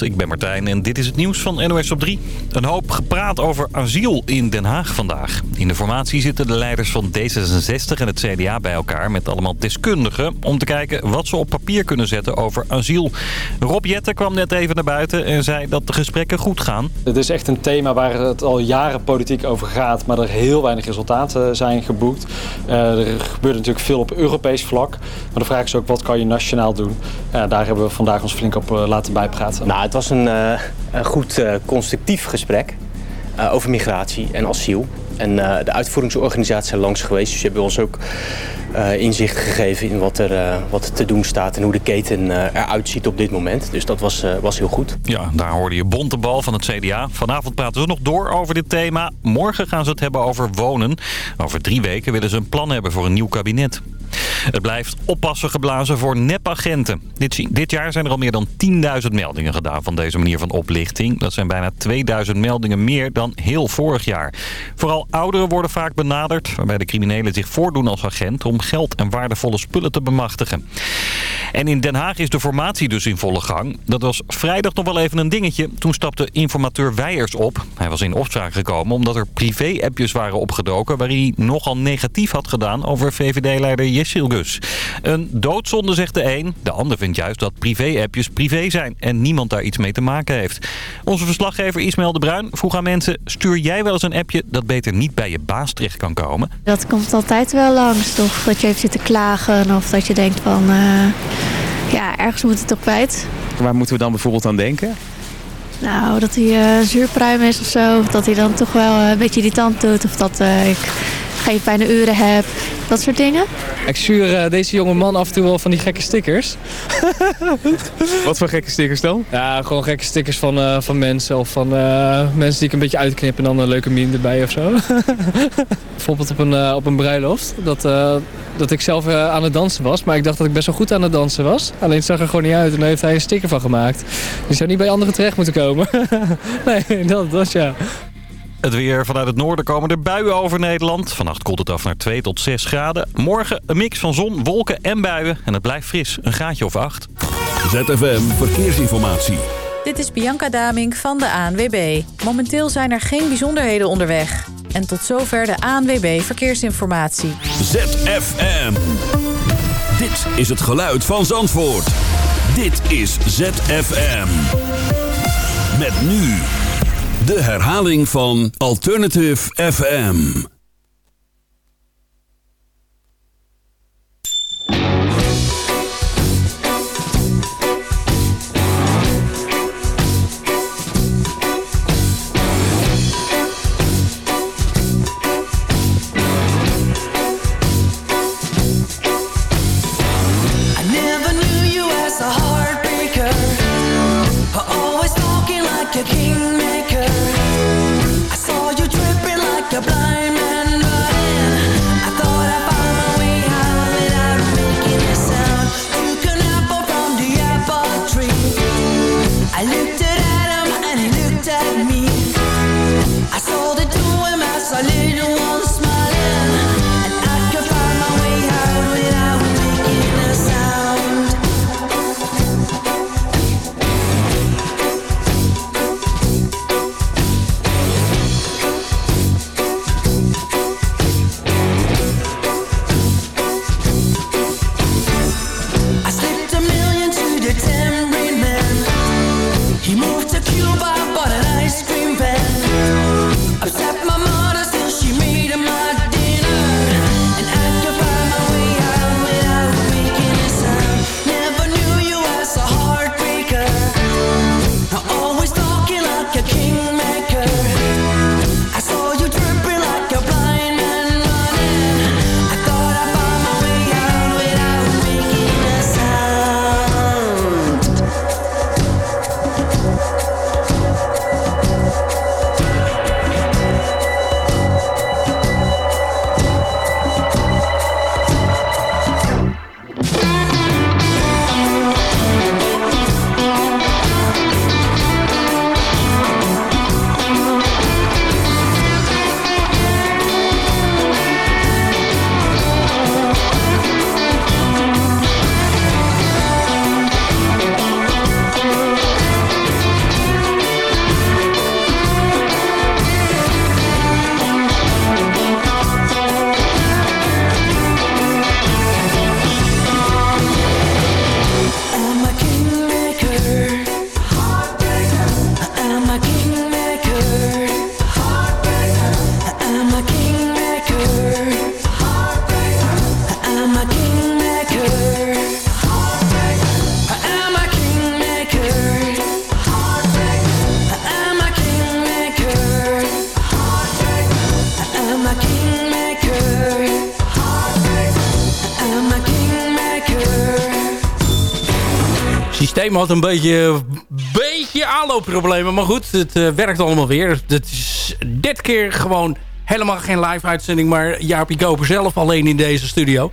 Ik ben Martijn en dit is het nieuws van NOS op 3. Een hoop gepraat over asiel in Den Haag vandaag. In de formatie zitten de leiders van D66 en het CDA bij elkaar... met allemaal deskundigen om te kijken wat ze op papier kunnen zetten over asiel. Rob Jetten kwam net even naar buiten en zei dat de gesprekken goed gaan. Het is echt een thema waar het al jaren politiek over gaat... maar er heel weinig resultaten zijn geboekt. Uh, er gebeurt natuurlijk veel op Europees vlak. Maar de vraag is ook, wat kan je nationaal doen? Ja, daar hebben we vandaag ons flink op laten bijpraten. Nou, het was een, uh, een goed constructief gesprek over migratie en asiel. En de uitvoeringsorganisaties zijn langs geweest. Dus je hebt ons ook inzicht gegeven in wat er wat te doen staat... en hoe de keten eruit ziet op dit moment. Dus dat was, was heel goed. Ja, daar hoorde je Bontebal van het CDA. Vanavond praten ze nog door over dit thema. Morgen gaan ze het hebben over wonen. Over drie weken willen ze een plan hebben voor een nieuw kabinet. Het blijft oppassen geblazen voor nepagenten. Dit, dit jaar zijn er al meer dan 10.000 meldingen gedaan van deze manier van oplichting. Dat zijn bijna 2000 meldingen meer dan heel vorig jaar. Vooral ouderen worden vaak benaderd, waarbij de criminelen zich voordoen als agent om geld en waardevolle spullen te bemachtigen. En in Den Haag is de formatie dus in volle gang. Dat was vrijdag nog wel even een dingetje. Toen stapte informateur Weijers op. Hij was in opspraak gekomen omdat er privé-appjes waren opgedoken... waar hij nogal negatief had gedaan over VVD-leider Gus. Een doodzonde zegt de een. De ander vindt juist dat privé-appjes privé zijn en niemand daar iets mee te maken heeft. Onze verslaggever Ismael de Bruin vroeg aan mensen... stuur jij wel eens een appje dat beter niet bij je baas terecht kan komen? Dat komt altijd wel langs. Toch dat je even zit te klagen of dat je denkt van... Uh, ja, ergens moet het toch kwijt. Waar moeten we dan bijvoorbeeld aan denken? Nou, dat hij uh, zuurpruim is of zo. Of dat hij dan toch wel een beetje irritant doet. Of dat uh, ik geen fijne uren heb. Dat soort dingen. Ik stuur uh, deze jonge man af en toe wel van die gekke stickers. Wat voor gekke stickers dan? Ja, gewoon gekke stickers van, uh, van mensen. Of van uh, mensen die ik een beetje uitknip en dan een leuke meme erbij of zo. Bijvoorbeeld op een, op een bruiloft. Dat, dat ik zelf aan het dansen was. Maar ik dacht dat ik best wel goed aan het dansen was. Alleen het zag er gewoon niet uit. En daar heeft hij een sticker van gemaakt. Die zou niet bij anderen terecht moeten komen. nee, dat, dat ja. Het weer vanuit het noorden komen er buien over Nederland. Vannacht koelt het af naar 2 tot 6 graden. Morgen een mix van zon, wolken en buien. En het blijft fris, een graadje of 8. ZFM Verkeersinformatie. Dit is Bianca Daming van de ANWB. Momenteel zijn er geen bijzonderheden onderweg. En tot zover de ANWB Verkeersinformatie. ZFM. Dit is het geluid van Zandvoort. Dit is ZFM. Met nu... De herhaling van Alternative FM. Systeem had een beetje, beetje aanloopproblemen. Maar goed, het uh, werkt allemaal weer. Het is dit keer gewoon helemaal geen live uitzending... maar Jaapie Koper zelf alleen in deze studio.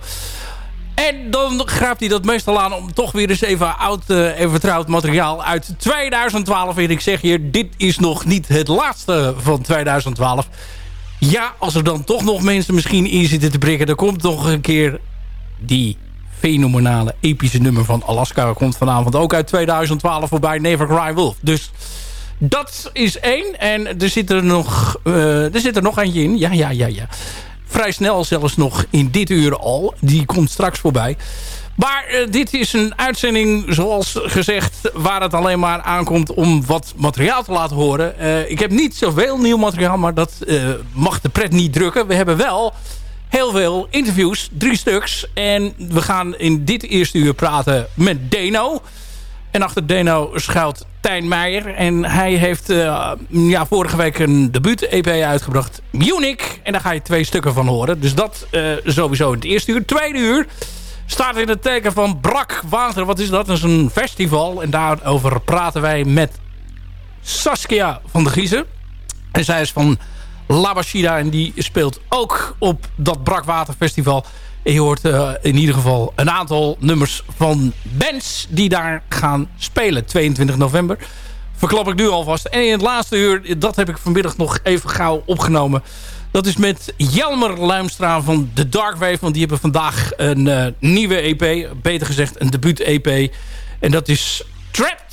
En dan grijpt hij dat meestal aan om toch weer eens even oud uh, en vertrouwd materiaal uit 2012. En ik zeg hier, dit is nog niet het laatste van 2012. Ja, als er dan toch nog mensen misschien in zitten te prikken... dan komt nog een keer die fenomenale epische nummer van Alaska. Komt vanavond ook uit 2012 voorbij, Never Cry Wolf. Dus dat is één. En er zit er nog, uh, er zit er nog eentje in. Ja, ja, ja, ja. Vrij snel zelfs nog in dit uur al. Die komt straks voorbij. Maar uh, dit is een uitzending, zoals gezegd, waar het alleen maar aankomt om wat materiaal te laten horen. Uh, ik heb niet zoveel nieuw materiaal, maar dat mag de pret niet drukken. We hebben wel heel veel interviews, drie stuks. En we gaan in dit eerste uur praten met Deno. En achter Deno schuilt Tijn Meijer. En hij heeft uh, ja, vorige week een debuut-EP uitgebracht. Munich. En daar ga je twee stukken van horen. Dus dat uh, sowieso in het eerste uur. Tweede uur staat in het teken van Brak Water. Wat is dat? Dat is een festival. En daarover praten wij met Saskia van de Giezen. En zij is van Labashida. En die speelt ook op dat Brakwaterfestival. En je hoort uh, in ieder geval een aantal nummers van bands die daar gaan spelen. 22 november. Verklap ik nu alvast. En in het laatste uur, dat heb ik vanmiddag nog even gauw opgenomen. Dat is met Jelmer Luimstra van The Dark Wave. Want die hebben vandaag een uh, nieuwe EP. Beter gezegd een debuut-EP. En dat is Trapped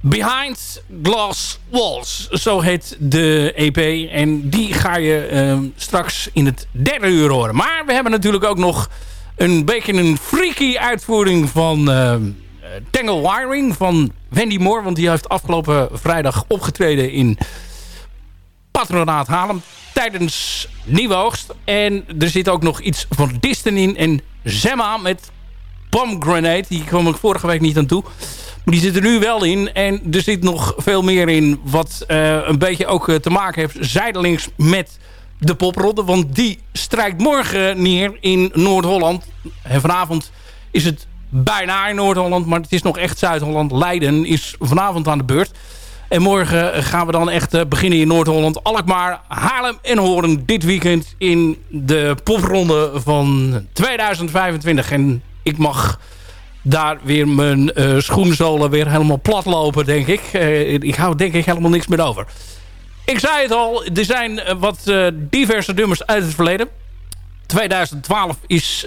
Behind Glass Walls. Zo heet de EP. En die ga je uh, straks in het derde uur horen. Maar we hebben natuurlijk ook nog een beetje een freaky uitvoering van uh, Tangle Wiring van Wendy Moore. Want die heeft afgelopen vrijdag opgetreden in Patronaat Haarlem tijdens Nieuwe Oogst. En er zit ook nog iets van Distan in en Zemma met Pomegranate. Die kwam ik vorige week niet aan toe. Die zit er nu wel in. En er zit nog veel meer in wat uh, een beetje ook uh, te maken heeft zijdelings met de poprodde. Want die strijkt morgen neer in Noord-Holland. En vanavond is het bijna in Noord-Holland. Maar het is nog echt Zuid-Holland. Leiden is vanavond aan de beurt. En morgen gaan we dan echt uh, beginnen in Noord-Holland. Alkmaar, Haarlem en Hoorn dit weekend in de popronde van 2025. En ik mag daar weer mijn uh, schoenzolen weer helemaal plat lopen, denk ik. Uh, ik hou denk ik helemaal niks meer over. Ik zei het al, er zijn wat uh, diverse nummers uit het verleden. 2012 is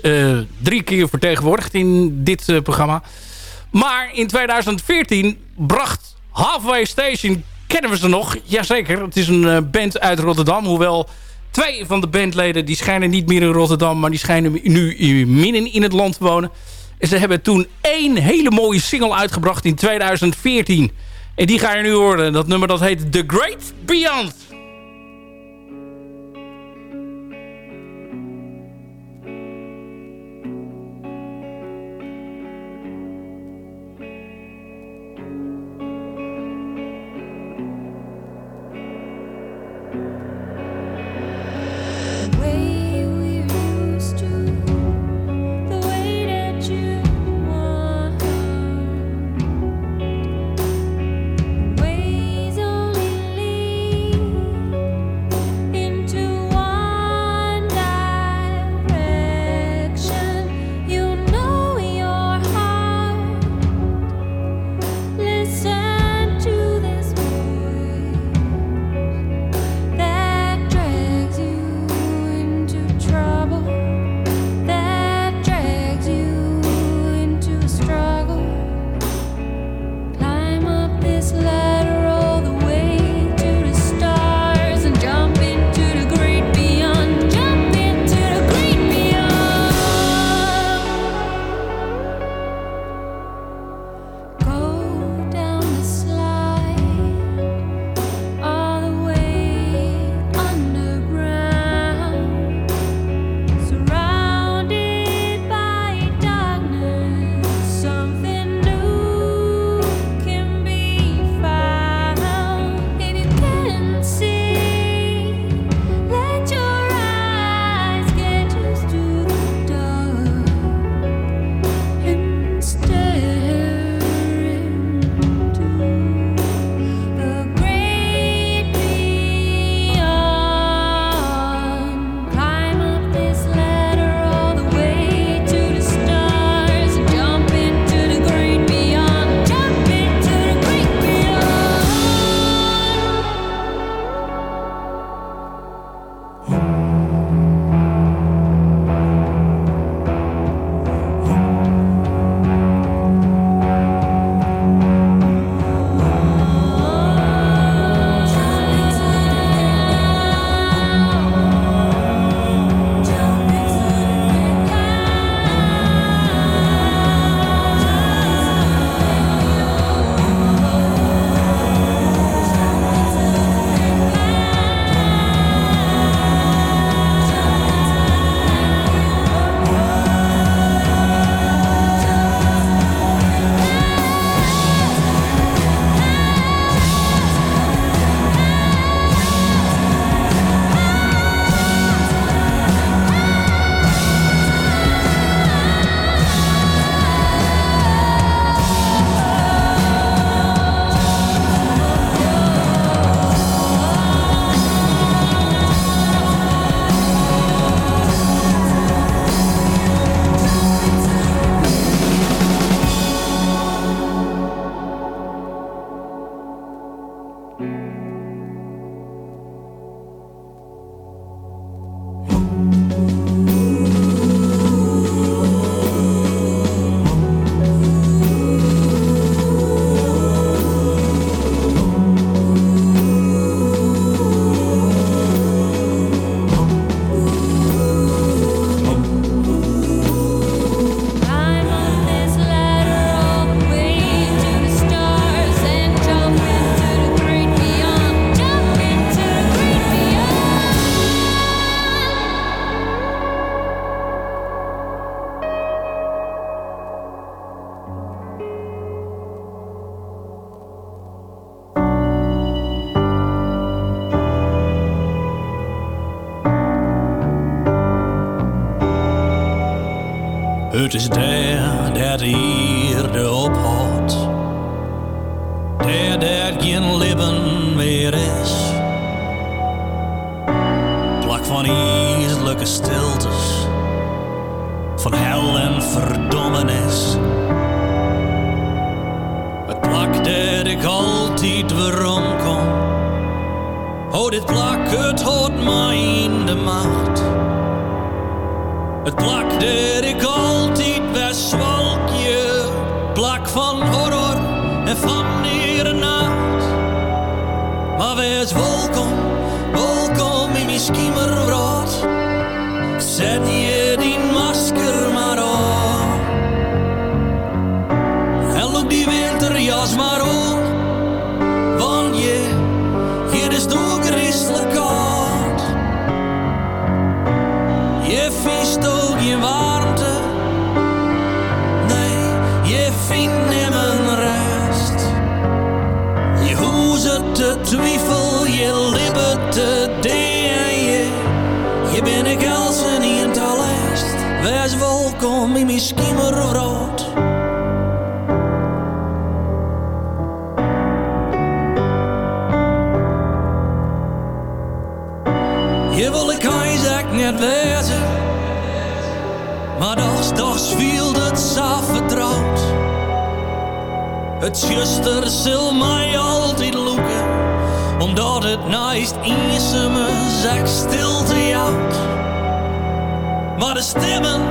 drie keer vertegenwoordigd in dit programma. Maar in 2014 bracht Halfway Station, kennen we ze nog? Jazeker, het is een band uit Rotterdam. Hoewel twee van de bandleden, die schijnen niet meer in Rotterdam... maar die schijnen nu midden in het land te wonen... En ze hebben toen één hele mooie single uitgebracht in 2014. En die ga je nu horen. Dat nummer dat heet The Great Beyond. Het is daar, dat hier de ophoudt. daar dat geen leven meer is. Plak van ijselijke stiltes. Van hel en verdommenis. Het plak dat ik altijd weer omkom. Oh, dit plak, het houdt mij in de macht. Het plak dat ik altijd was, zwalkje. Plak van horror en van Het juster zal mij altijd loeken, omdat het naast in je zegt stil te. Maar de stemmen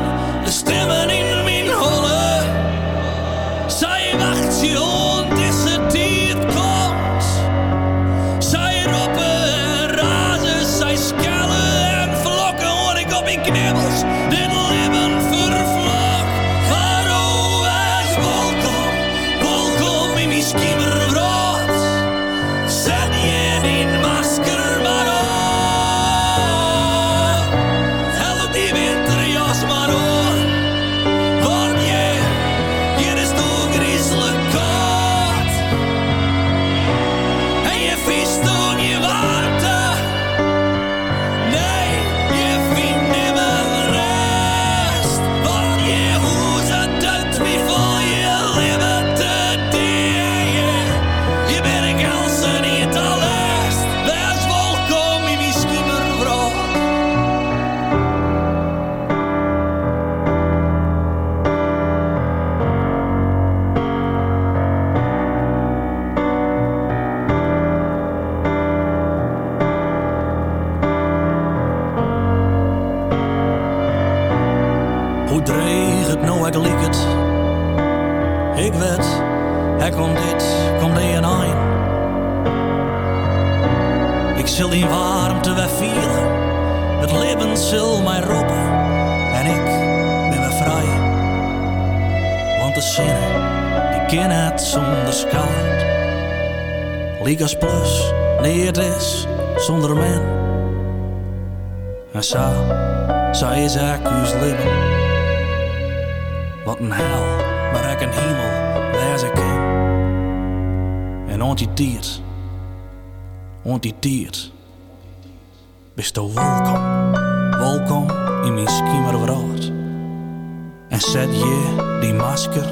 En zet je die masker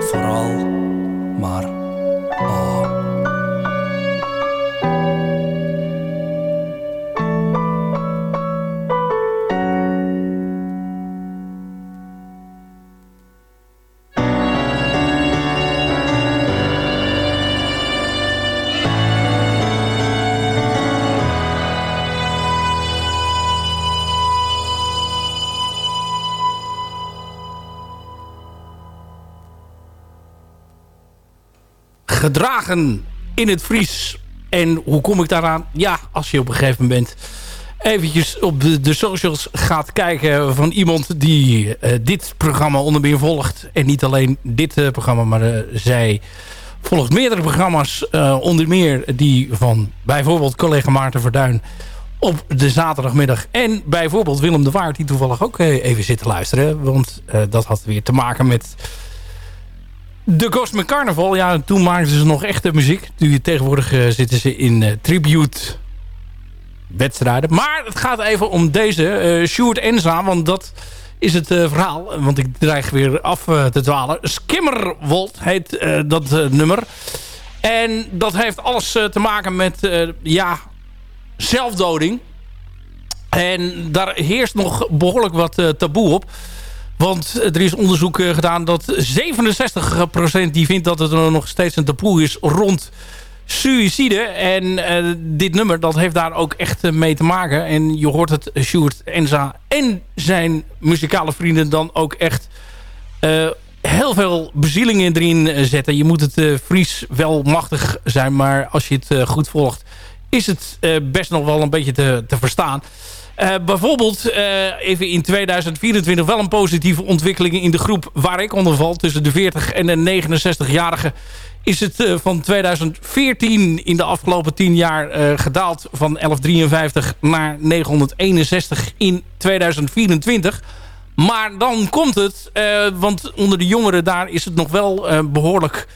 vooral maar op. gedragen in het Fries. En hoe kom ik daaraan? Ja, als je op een gegeven moment eventjes op de, de socials gaat kijken van iemand die uh, dit programma onder meer volgt. En niet alleen dit uh, programma, maar uh, zij volgt meerdere programma's. onder meer die van bijvoorbeeld collega Maarten Verduin op de zaterdagmiddag. En bijvoorbeeld Willem de Waard die toevallig ook even zit te luisteren. Want dat had weer te maken met de Cosmic Carnival. Ja, toen maakten ze nog echte muziek. Nu tegenwoordig zitten ze in tribute wedstrijden. Maar het gaat even om deze, uh, Sjoerd Enza, want dat is het verhaal. Want ik dreig weer af te dwalen. Skimmerwold heet dat nummer. En dat heeft alles te maken met ja, zelfdoding. En daar heerst nog behoorlijk wat taboe op. Want er is onderzoek gedaan dat 67% die vindt dat het er nog steeds een taboe is rond suïcide. En uh, dit nummer dat heeft daar ook echt uh, mee te maken. En je hoort het Sjoerd Enza en zijn muzikale vrienden dan ook echt... Uh, heel veel bezielingen erin zetten. Je moet het Fries wel machtig zijn. Maar als je het goed volgt is het best nog wel een beetje te, te verstaan. Uh, bijvoorbeeld uh, even in 2024 wel een positieve ontwikkeling in de groep waar ik onder val. Tussen de 40 en de 69-jarigen is het uh, van 2014 in de afgelopen 10 jaar gedaald van 1153 naar 961 in 2024. Maar dan komt het, want onder de jongeren daar is het nog wel behoorlijk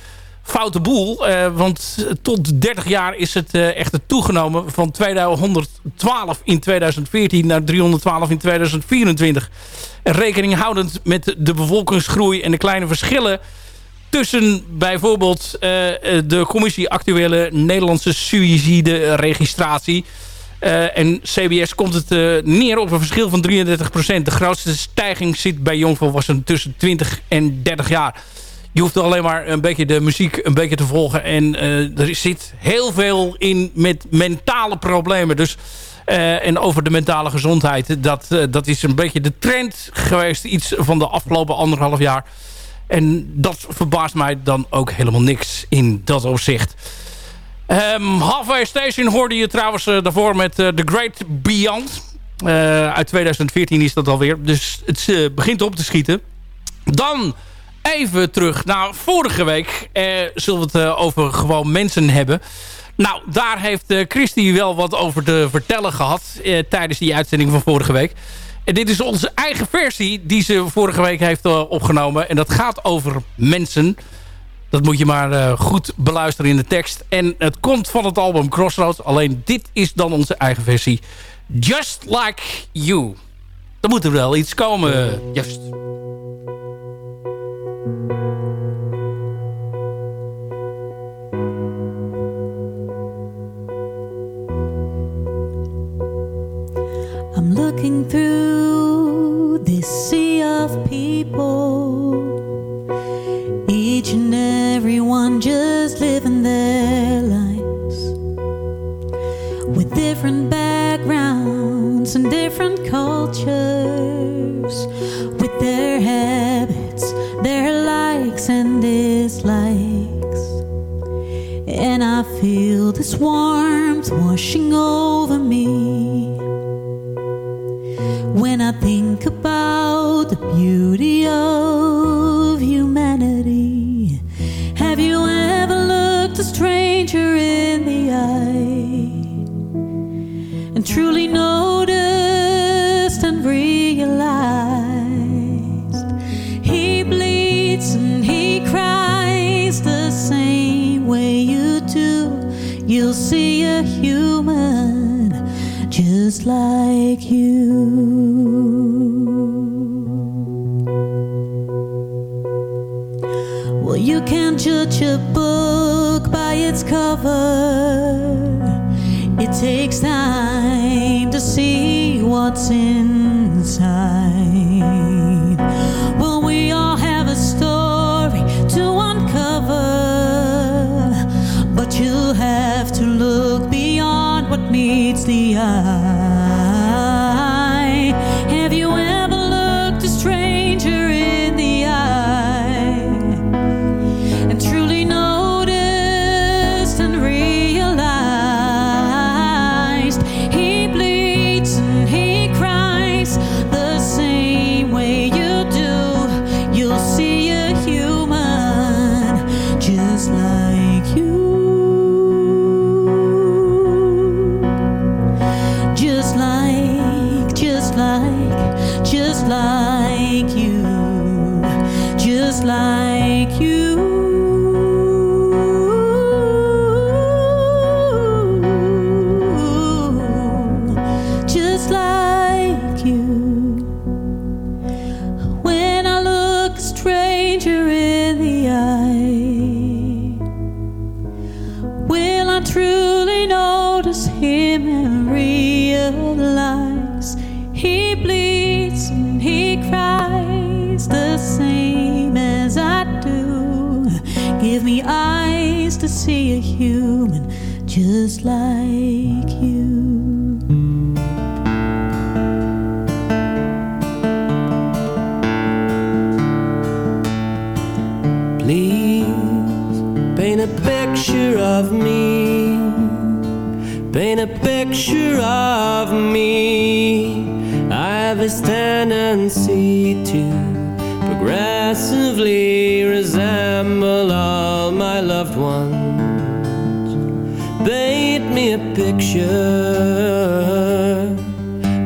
foute boel. Uh, want tot 30 jaar is het uh, echt toegenomen van 212 in 2014 naar 312 in 2024. En rekening houdend met de bevolkingsgroei en de kleine verschillen tussen bijvoorbeeld uh, de commissie actuele Nederlandse suïcide registratie. en CBS komt het neer op een verschil van 33%. De grootste stijging zit bij jongvolwassenen tussen 20 en 30 jaar. Je hoeft alleen maar een beetje de muziek een beetje te volgen. En uh, er zit heel veel in met mentale problemen. Dus, uh, en over de mentale gezondheid. Dat, uh, dat is een beetje de trend geweest. Iets van de afgelopen anderhalf jaar. En dat verbaast mij dan ook helemaal niks in dat opzicht. Um, Halfway Station hoorde je trouwens daarvoor met The Great Beyond. uit 2014 is dat alweer. Dus het begint op te schieten. Dan even terug naar vorige week. Eh, zullen we het eh, over gewoon mensen hebben. Nou, daar heeft eh, Christy wel wat over te vertellen gehad... Eh, tijdens die uitzending van vorige week. En dit is onze eigen versie die ze vorige week heeft uh, opgenomen. En dat gaat over mensen. Dat moet je maar uh, goed beluisteren in de tekst. En het komt van het album Crossroads. Alleen dit is dan onze eigen versie. Just Like You. Er moet er wel iets komen, juist.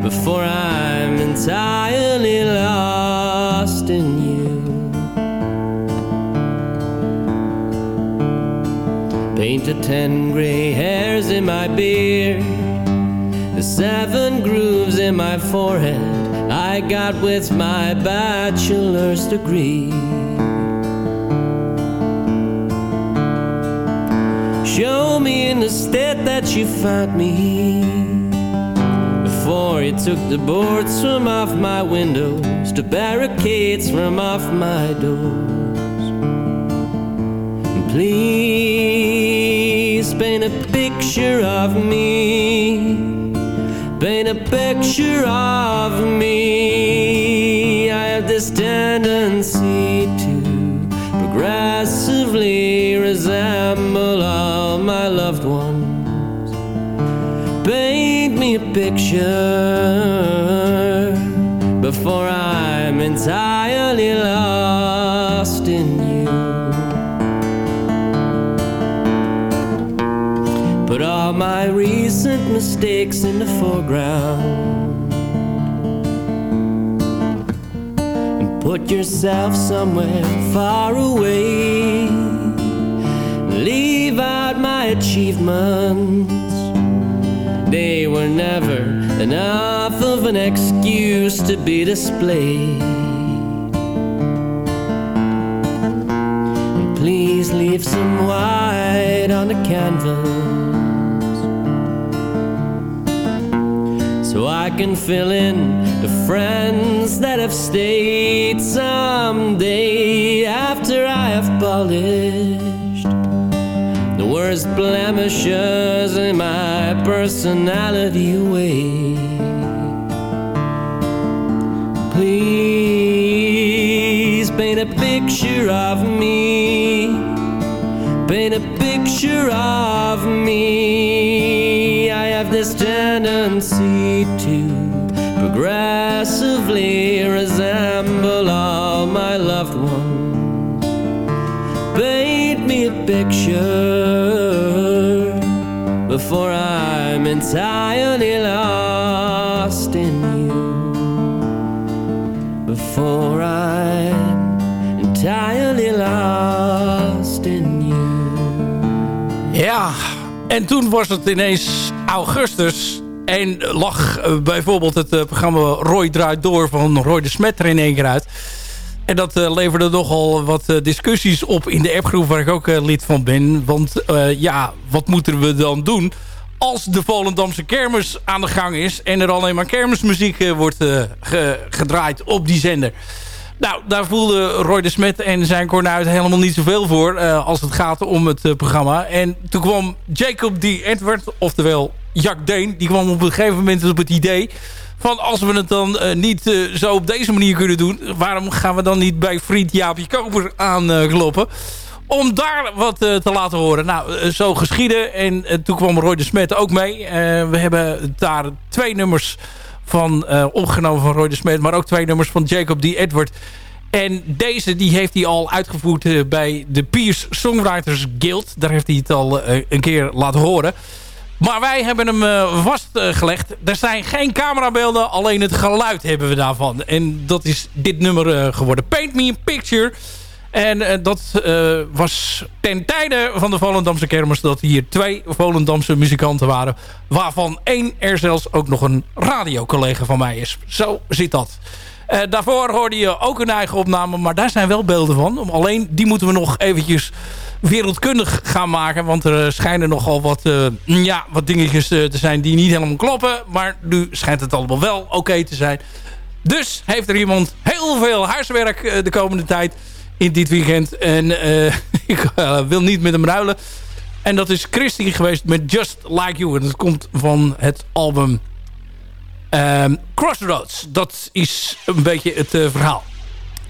Before I'm entirely lost in you. Painted ten gray hairs in my beard, the seven grooves in my forehead I got with my bachelor's degree. Show me in the state that you found me before you took the boards from off my windows, the barricades from off my doors. Please paint a picture of me. Paint a picture of me. I have this tendency picture before I'm entirely lost in you. Put all my recent mistakes in the foreground. And put yourself somewhere far away. Leave out my achievements. They were never enough of an excuse to be displayed. And please leave some white on the canvas. so I can fill in the friends that have stayed someday after I have polished worst blemishes in my personality away. Please paint a picture of me. Paint a picture of me. I have this tendency to progressively resemble all my loved ones. Paint me a picture before I'm entirely lost in you. Before I'm entirely lost in you. Ja, en toen was het ineens augustus. En lag eh, bijvoorbeeld het eh, programma Roy Draait Door van Roy de Smet er in één keer uit. En dat eh, leverde nogal wat eh, discussies op in de appgroep waar ik ook eh, lid van ben. Want ja, wat moeten we dan doen als de Volendamse kermis aan de gang is... en er alleen maar kermismuziek wordt ge- gedraaid op die zender. Nou, daar voelde Roy de Smet en zijn kornuit helemaal niet zoveel voor... als het gaat om het programma. En toen kwam Jacob D. Edward, oftewel Jack Deen... die kwam op een gegeven moment op het idee... van als we het dan eh, niet eh, zo op deze manier kunnen doen... waarom gaan we dan niet bij vriend Jaapje Koper aankloppen... om daar wat eh, te laten horen. Nou, eh, zo geschieden. En eh, toen kwam Roy de Smet ook mee. Eh, we hebben daar twee nummers van eh, opgenomen van Roy de Smet... maar ook twee nummers van Jacob D. Edward... En deze die heeft hij al uitgevoerd eh, bij de Piers Songwriters Guild. Daar heeft hij het al eh, een keer laten horen. Maar wij hebben hem eh, vastgelegd. er zijn geen camerabeelden, alleen het geluid hebben we daarvan. En dat is dit nummer eh, geworden. Paint Me a Picture. En eh, dat was ten tijde van de Volendamse kermis... dat hier twee Volendamse muzikanten waren... waarvan één er zelfs ook nog een radiocollega van mij is. Zo zit dat. Daarvoor hoorde je ook een eigen opname, maar daar zijn wel beelden van. Alleen die moeten we nog eventjes wereldkundig gaan maken. Want er schijnen nogal wat, uh, ja, wat dingetjes te zijn die niet helemaal kloppen. Maar nu schijnt het allemaal wel oké te zijn. Dus heeft er iemand heel veel huiswerk de komende tijd in dit weekend. En ik wil niet met hem ruilen. En dat is Christy geweest met Just Like You. En dat komt van het album um, Crossroads. Dat is een beetje het verhaal.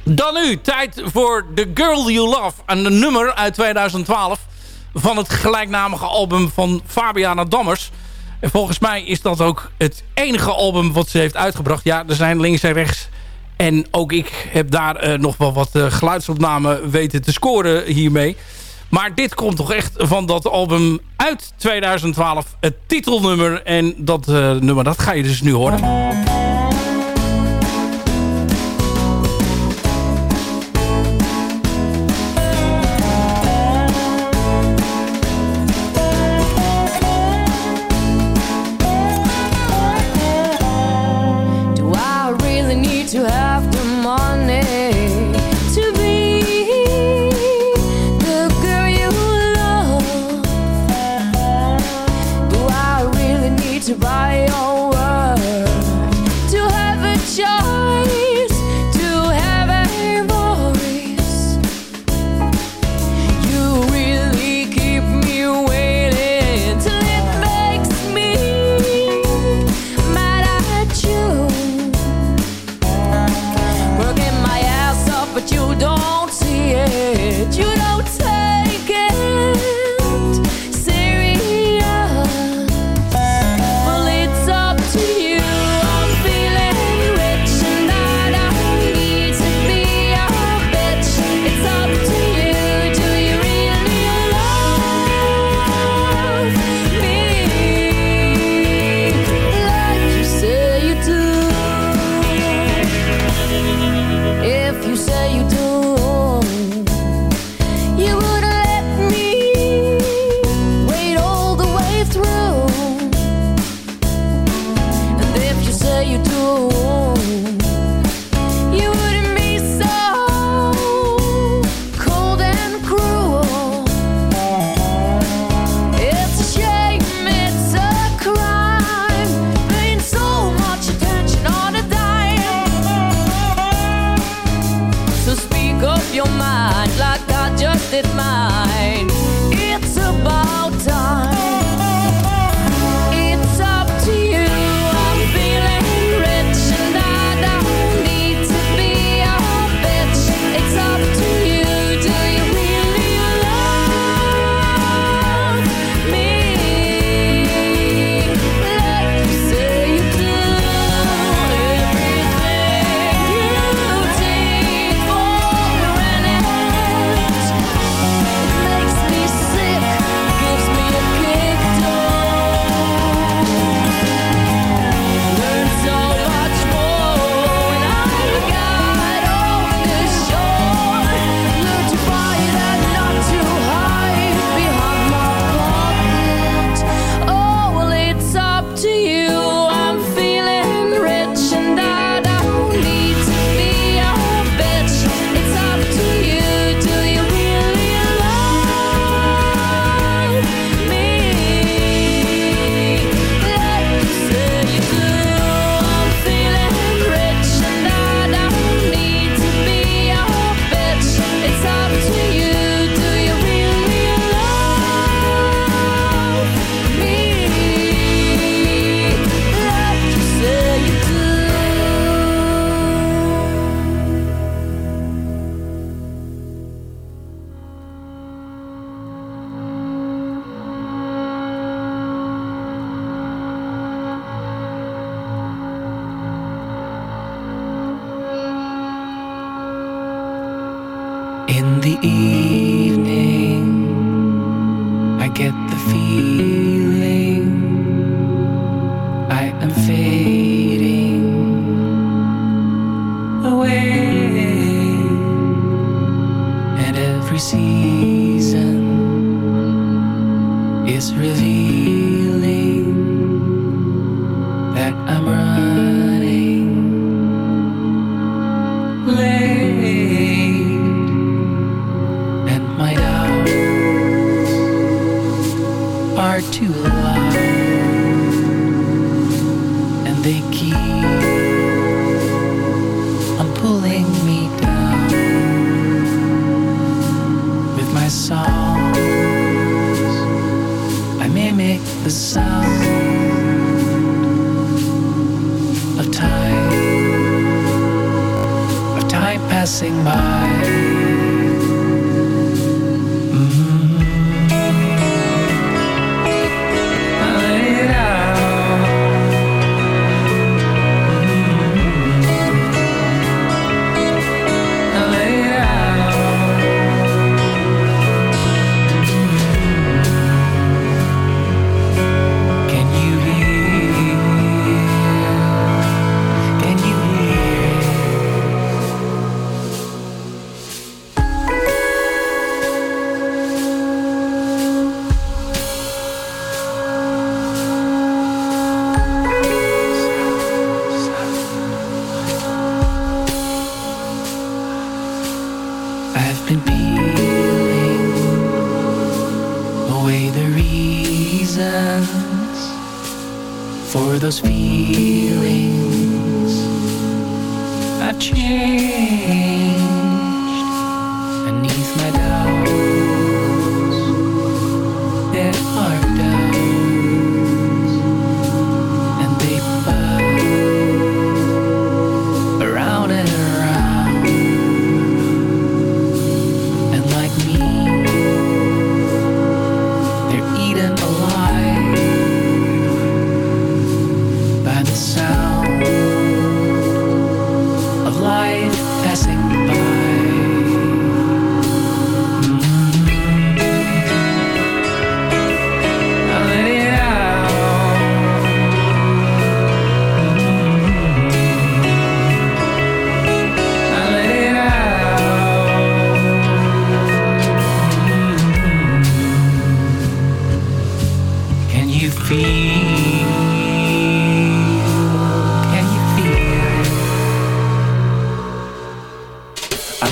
Dan nu, tijd voor The Girl You Love. Een nummer uit 2012 van het gelijknamige album van Fabiana Dammers. En volgens mij is dat ook het enige album wat ze heeft uitgebracht. Ja, er zijn links en rechts. En ook ik heb daar uh, nog wel wat uh, geluidsopnamen weten te scoren hiermee. Maar dit komt toch echt van dat album uit 2012. Het titelnummer. En dat uh, nummer, dat ga je dus nu horen.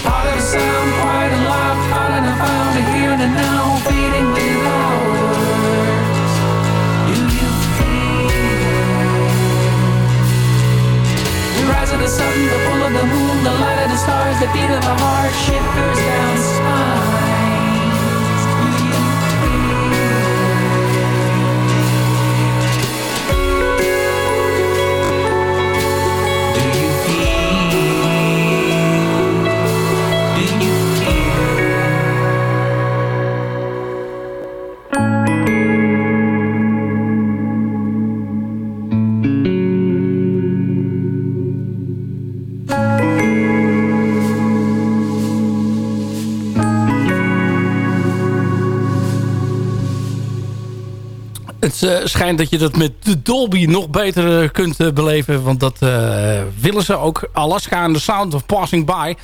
Part of the sound, quite alive, caught and I found and now, feel? The rise of the sun, the pull of the moon, the light of the stars, the beat of the heart shivers down Het eh, schijnt dat je dat met de Dolby nog beter eh, kunt eh, beleven. Want dat willen ze ook. Alaska en The Sound of Passing By.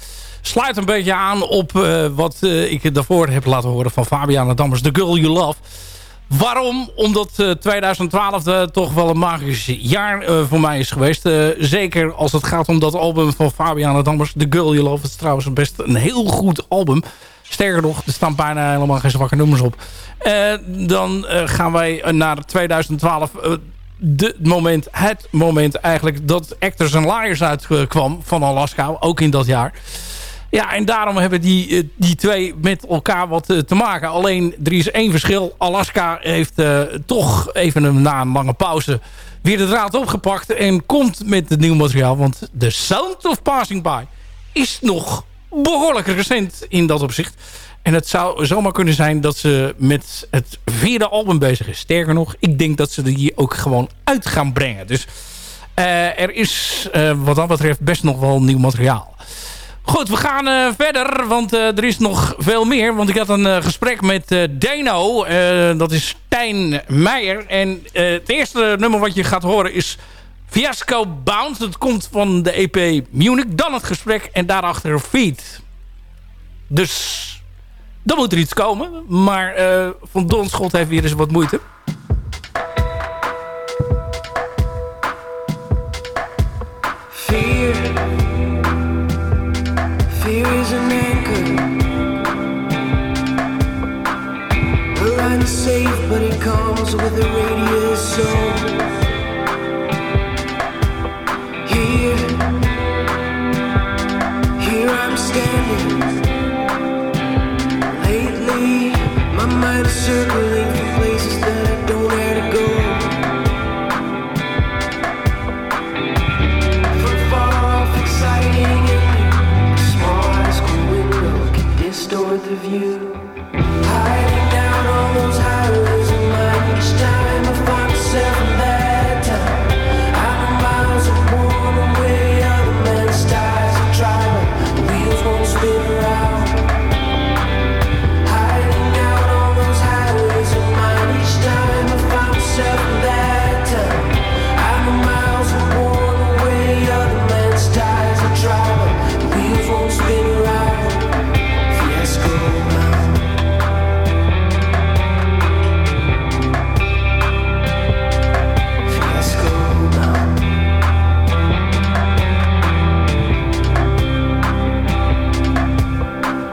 Sluit een beetje aan op wat ik daarvoor heb laten horen van Fabiana Dammers. The Girl You Love. Waarom? Omdat eh, 2012 eh, toch wel een magisch jaar voor mij is geweest. Zeker als het gaat om dat album van Fabiana Dammers. The Girl You Love. Het is trouwens best een heel goed album. Sterker nog, er staan bijna helemaal geen zwakke nummers op. Eh, dan eh, gaan wij naar 2012. eh, de moment, het moment eigenlijk dat Actors and Liars uitkwam van Alaska. Ook in dat jaar. Ja, en daarom hebben die, eh, die twee met elkaar wat eh, te maken. Alleen, er is één verschil. Alaska heeft eh, toch even na een lange pauze weer de draad opgepakt. En komt met het nieuw materiaal. Want The Sound of Passing By is nog behoorlijk recent in dat opzicht. En het zou zomaar kunnen zijn dat ze met het vierde album bezig is. Sterker nog, ik denk dat ze die ook gewoon uit gaan brengen. Dus eh, er is eh, wat dat betreft best nog wel nieuw materiaal. Goed, we gaan eh, verder, want er is nog veel meer. Want ik had een gesprek met Deno, dat is Stijn Meijer. En het eerste nummer wat je gaat horen is Fiasco Bound. Dat komt van de EP Munich. Dan het gesprek en daarachter Feed. Dus dan moet er iets komen. Maar eh, Van Donschot heeft weer eens wat moeite. Fear, fear is an anchor. The line safe, but it comes with a radius zone.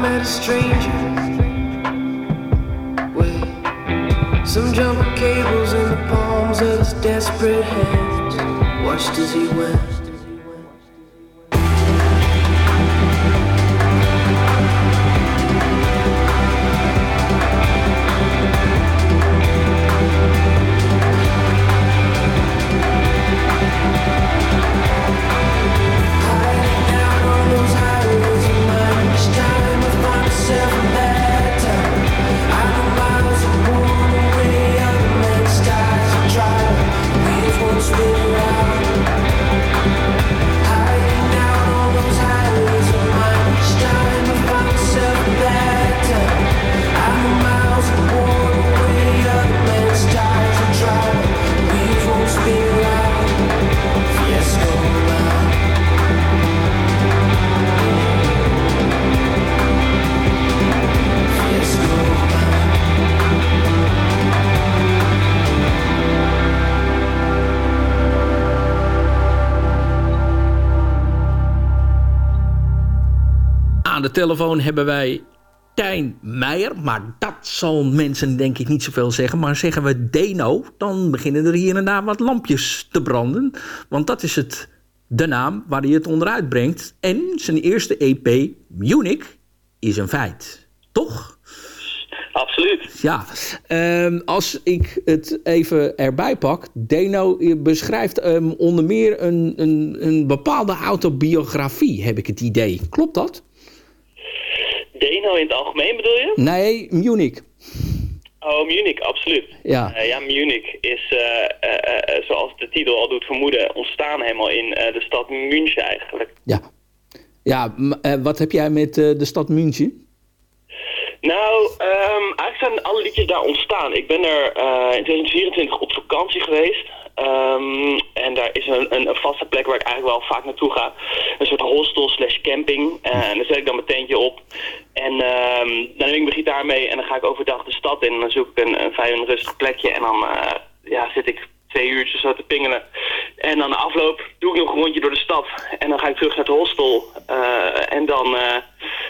met a stranger with some jumper cables in the palms of his desperate hands. Watched as he went. Telefoon hebben wij Tijn Meijer. Maar dat zal mensen denk ik niet zoveel zeggen. Maar zeggen we Deno, dan beginnen er hier en daar wat lampjes te branden. Want dat is het, de naam waar hij het onderuit brengt. En zijn eerste EP, Munich, is een feit. Toch? Absoluut. Ja, ehm, als ik het even erbij pak. Deno beschrijft ehm, onder meer een, een, een bepaalde autobiografie, heb ik het idee. Klopt dat? Deno in het algemeen bedoel je? Nee, Munich. Oh, Munich, absoluut. Ja. Eh, ja, Munich is, eh, eh, zoals de titel al doet vermoeden, ontstaan helemaal in de stad München eigenlijk. Ja, eh, wat heb jij met de stad München? Nou, ehm, eigenlijk zijn alle liedjes daar ontstaan. Ik ben er in 2024 op vakantie geweest. Ehm, en daar is een, een, vaste plek waar ik eigenlijk wel vaak naartoe ga. Een soort hostel slash camping. Eh, en daar zet ik dan mijn tentje op. En ehm, dan neem ik mijn gitaar mee en dan ga ik overdag de stad in. En dan zoek ik een, een fijn rustig plekje. En dan eh, ja, zit ik twee uurtjes zo te pingelen En dan na afloop doe ik nog een rondje door de stad. En dan ga ik terug naar het hostel. Eh, en dan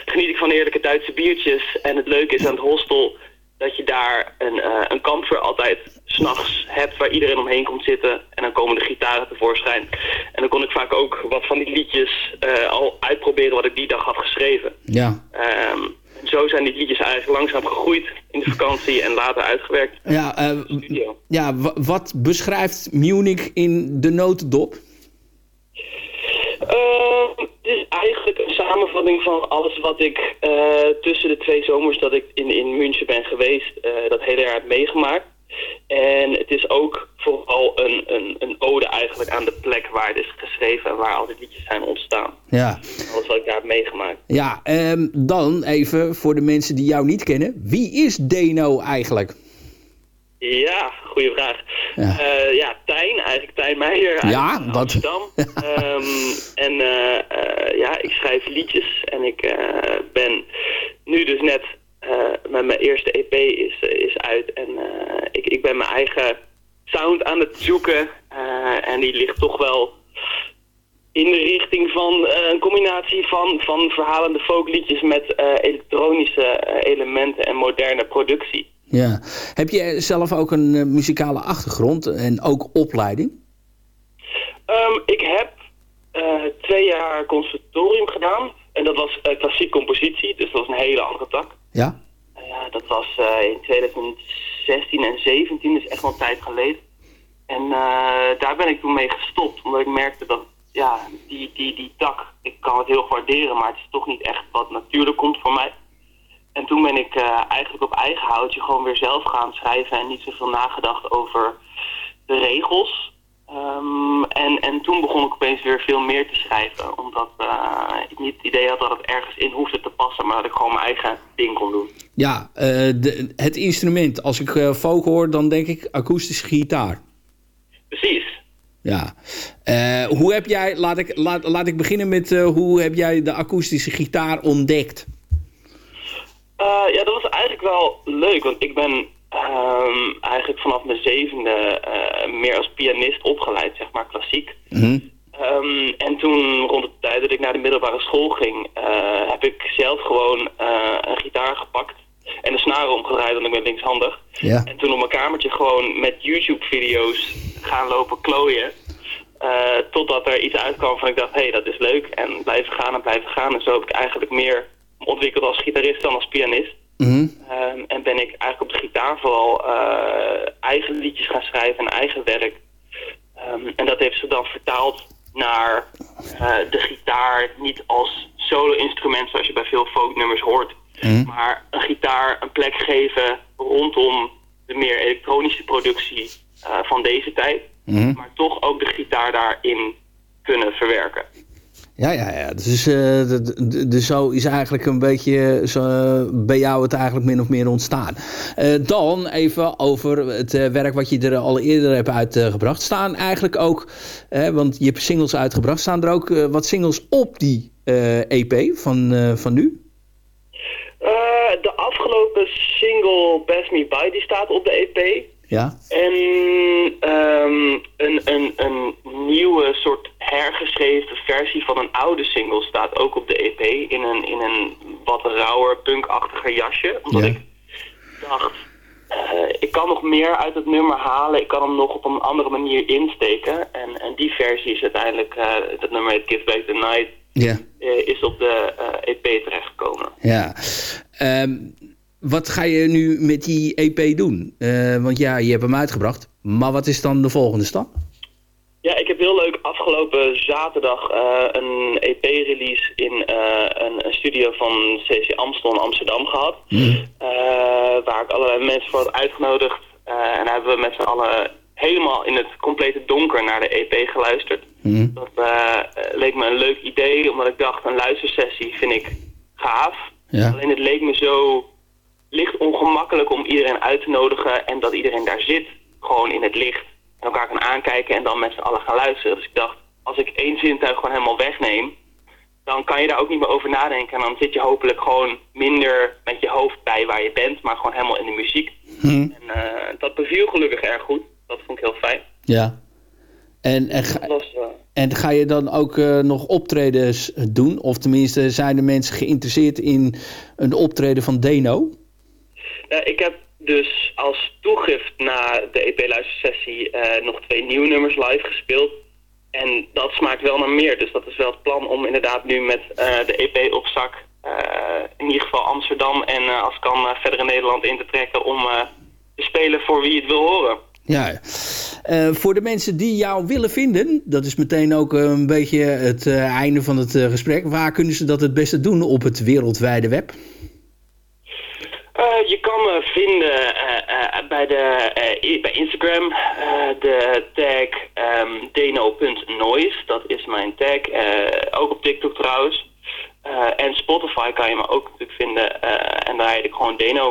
geniet ik van heerlijke Duitse biertjes. En het leuke is aan het hostel dat je daar een, eh een kampvuur altijd s'nachts hebt waar iedereen omheen komt zitten. En dan komen de gitaren tevoorschijn. En dan kon ik vaak ook wat van die liedjes eh, al uitproberen wat ik die dag had geschreven. Ja. Ehm, zo zijn die liedjes eigenlijk langzaam gegroeid in de vakantie en later uitgewerkt. Ja, eh, ja wa- wat beschrijft Munich in de notendop? Het is eigenlijk een samenvatting van alles wat ik eh, tussen de twee zomers dat ik in, in München ben geweest, eh, dat hele jaar heb meegemaakt. En het is ook vooral een, een, een ode eigenlijk aan de plek waar het is geschreven en waar al die liedjes zijn ontstaan. Ja. Alles wat ik daar heb meegemaakt. Ja, ehm, dan even voor de mensen die jou niet kennen. Wie is Deno eigenlijk? Ja, goede vraag. Ja, ja Tijn, eigenlijk Tijn Meijer uit Ja? Amsterdam. Ehm, en eh, eh, ja, ik schrijf liedjes en ik eh, ben nu dus net eh, met mijn eerste EP is, eh, is uit. En eh, ik, ik ben mijn eigen sound aan het zoeken. eh, en die ligt toch wel in de richting van eh, een combinatie van, van verhalende folkliedjes met eh, elektronische eh, elementen en moderne productie. Ja. Heb je zelf ook een eh, muzikale achtergrond en ook opleiding? Ehm, ik heb eh, twee jaar conservatorium gedaan. En dat was eh, klassiek compositie, dus dat was een hele andere tak. Ja. Ja, dat was in 2016 en 17, dus echt wel een tijd geleden. En daar ben ik toen mee gestopt, omdat ik merkte dat ja, die, die, die tak, ik kan het heel waarderen, maar het is toch niet echt wat natuurlijk komt voor mij. En toen ben ik eh, eigenlijk op eigen houtje gewoon weer zelf gaan schrijven en niet zoveel nagedacht over de regels. Ehm, en, en toen begon ik opeens weer veel meer te schrijven, omdat eh, ik niet het idee had dat het ergens in hoefde te passen, maar dat ik gewoon mijn eigen ding kon doen. Ja, eh, de, het instrument. Als ik eh, folk hoor, dan denk ik akoestische gitaar. Precies. Ja. Hoe heb jij, laat ik, laat, laat ik beginnen met hoe heb jij de akoestische gitaar ontdekt? Eh, ja, dat was eigenlijk wel leuk, want ik ben ehm, eigenlijk vanaf mijn zevende eh, meer als pianist opgeleid, zeg maar, klassiek. Ehm, en toen, rond de tijd dat ik naar de middelbare school ging, eh, heb ik zelf gewoon een gitaar gepakt en de snaren omgedraaid, want ik ben linkshandig. Ja. En toen op mijn kamertje gewoon met YouTube-video's gaan lopen klooien. totdat er iets uitkwam van ik dacht, hé, hey, dat is leuk. En blijven gaan en blijven gaan. En zo heb ik eigenlijk meer ontwikkeld als gitarist dan als pianist. Mhm. Ehm, en ben ik eigenlijk op de gitaar vooral eh, eigen liedjes gaan schrijven en eigen werk. Ehm, en dat heeft ze dan vertaald naar eh, de gitaar niet als solo-instrument zoals je bij veel folknummers hoort. Maar een gitaar een plek geven rondom de meer elektronische productie eh, van deze tijd. Mhm. Maar toch ook de gitaar daarin kunnen verwerken. Ja, ja, ja. Dus, eh, de- de- dus zo is eigenlijk een beetje zo, eh, bij jou het eigenlijk min of meer ontstaan. Eh, dan even over het eh, werk wat je er al eerder hebt uitgebracht. Staan eigenlijk ook, eh, want je hebt singles uitgebracht, staan er ook eh, wat singles op die eh, EP van, eh, van nu? Eh, de afgelopen single Pass Me By die staat op de EP. Ja. En ehm, een, een, een nieuwe soort hergeschreven versie van een oude single staat ook op de EP. In een, in een wat rauwer, punkachtiger jasje. Omdat ik dacht, eh, ik kan nog meer uit het nummer halen. Ik kan hem nog op een andere manier insteken. En, en die versie is uiteindelijk, eh dat nummer heet Give Back the Night, Ja. eh, is op de EP terechtgekomen. Ja. Ehm, wat ga je nu met die EP doen? Want ja, je hebt hem uitgebracht. Maar wat is dan de volgende stap? Ja, ik heb heel leuk afgelopen zaterdag eh, een EP-release in eh, een, een studio van CC Amstel in Amsterdam gehad. Eh, waar ik allerlei mensen voor had uitgenodigd. En hebben we met z'n allen helemaal in het complete donker naar de EP geluisterd. Dat eh, leek me een leuk idee, omdat ik dacht, een luistersessie vind ik gaaf. Ja. Alleen het leek me zo licht ongemakkelijk om iedereen uit te nodigen en dat iedereen daar zit, gewoon in het licht. Elkaar kan aankijken en dan met z'n allen gaan luisteren. Dus ik dacht, als ik één zintuig gewoon helemaal wegneem, dan kan je daar ook niet meer over nadenken. En dan zit je hopelijk gewoon minder met je hoofd bij waar je bent, maar gewoon helemaal in de muziek. En eh, dat beviel gelukkig erg goed. Dat vond ik heel fijn. Ja. En, en, ga, was, eh, en ga je dan ook eh, nog optredens doen? Of tenminste, zijn de mensen geïnteresseerd in een optreden van Deno? Ik heb dus als toegift na de EP-luistersessie eh, nog twee nieuwe nummers live gespeeld. En dat smaakt wel naar meer. Dus dat is wel het plan om inderdaad nu met eh, de EP op zak... eh, in ieder geval Amsterdam en als kan verder in Nederland in te trekken... om te spelen voor wie het wil horen. Ja, voor de mensen die jou willen vinden, dat is meteen ook een beetje het einde van het gesprek. Waar kunnen ze dat het beste doen op het wereldwijde web? Eh, je kan me vinden eh, eh, bij, de, bij Instagram, de tag ehm, deno.noise, dat is mijn tag. Ook op TikTok trouwens. En Spotify kan je me ook natuurlijk vinden en daar heet ik gewoon Deno.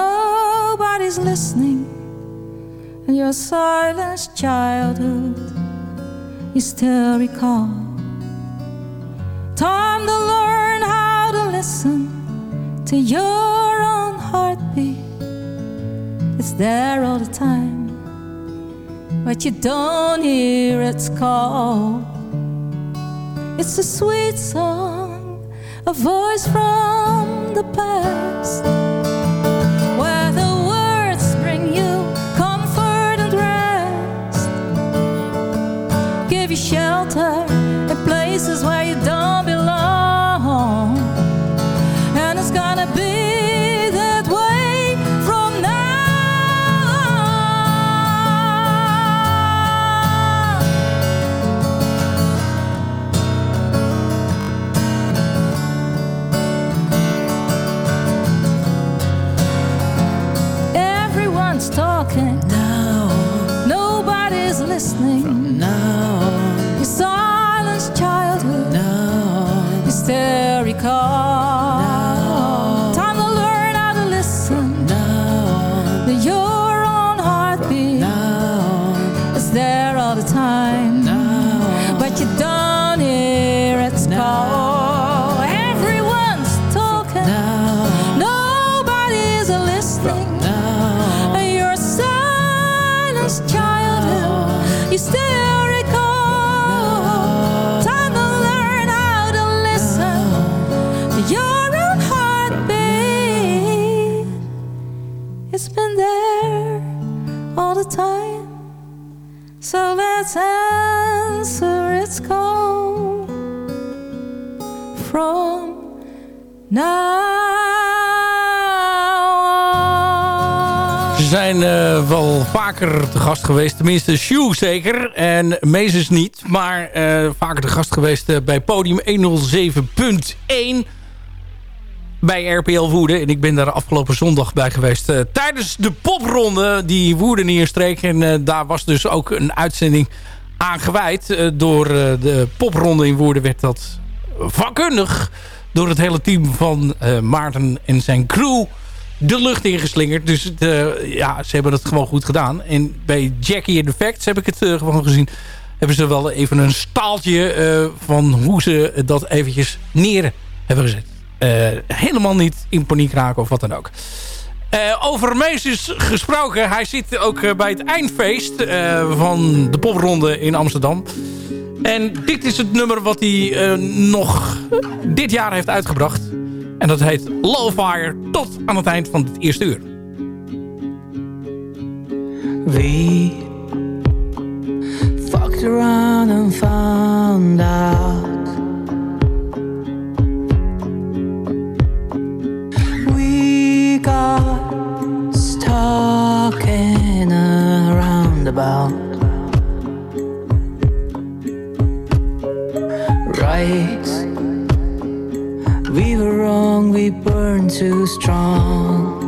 Nobody's listening. And your silenced childhood you still recall. Time to learn how to listen to your own heartbeat. It's there all the time, but you don't hear its call. It's a sweet song, a voice from the past, this is what now. Ze zijn eh, wel vaker te gast geweest. Tenminste, Sjoe zeker. En Mezes niet. Maar eh, vaker te gast geweest eh, bij podium 107.1. Bij RPL Woerden. En ik ben daar afgelopen zondag bij geweest. tijdens de popronde die Woerden neerstreek. En daar was dus ook een uitzending aan gewijd. Door de popronde in Woerden werd dat vakkundig door het hele team van eh, Maarten en zijn crew de lucht ingeslingerd. Dus eh, ja, ze hebben het gewoon goed gedaan. En bij Jackie in the Facts heb ik het eh, gewoon gezien. Hebben ze wel even een staaltje van hoe ze dat eventjes neer hebben gezet. Helemaal niet in paniek raken of wat dan ook. Over Meesters gesproken. Hij zit ook bij het eindfeest van de popronde in Amsterdam. En dit is het nummer wat hij eh, nog dit jaar heeft uitgebracht. En dat heet Low Fire tot aan het eind van het eerste uur. We fucked around and found out we got in a Right, we were wrong, we burned too strong.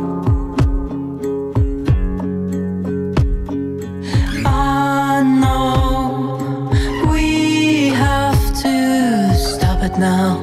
I know we have to stop it now.